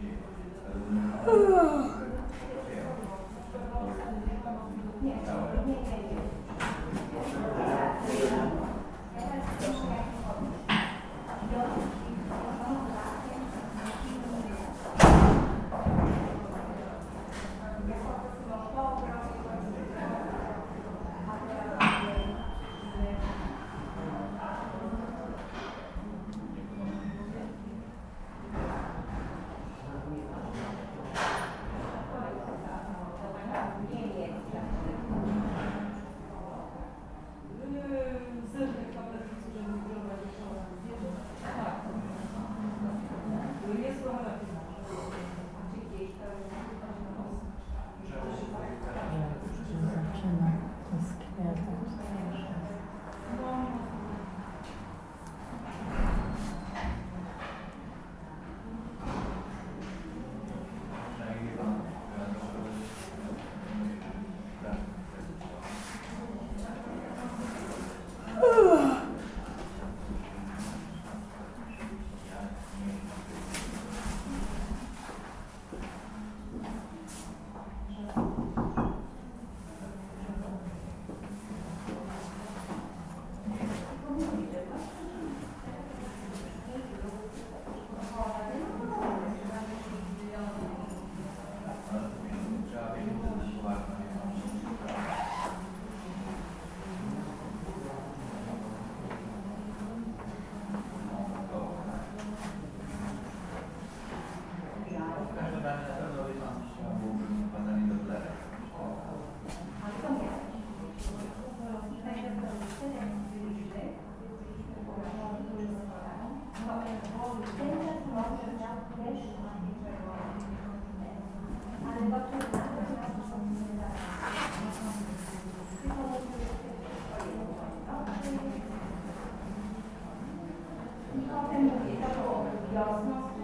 Amen. Gracias. Potem mówię, to było wiosną,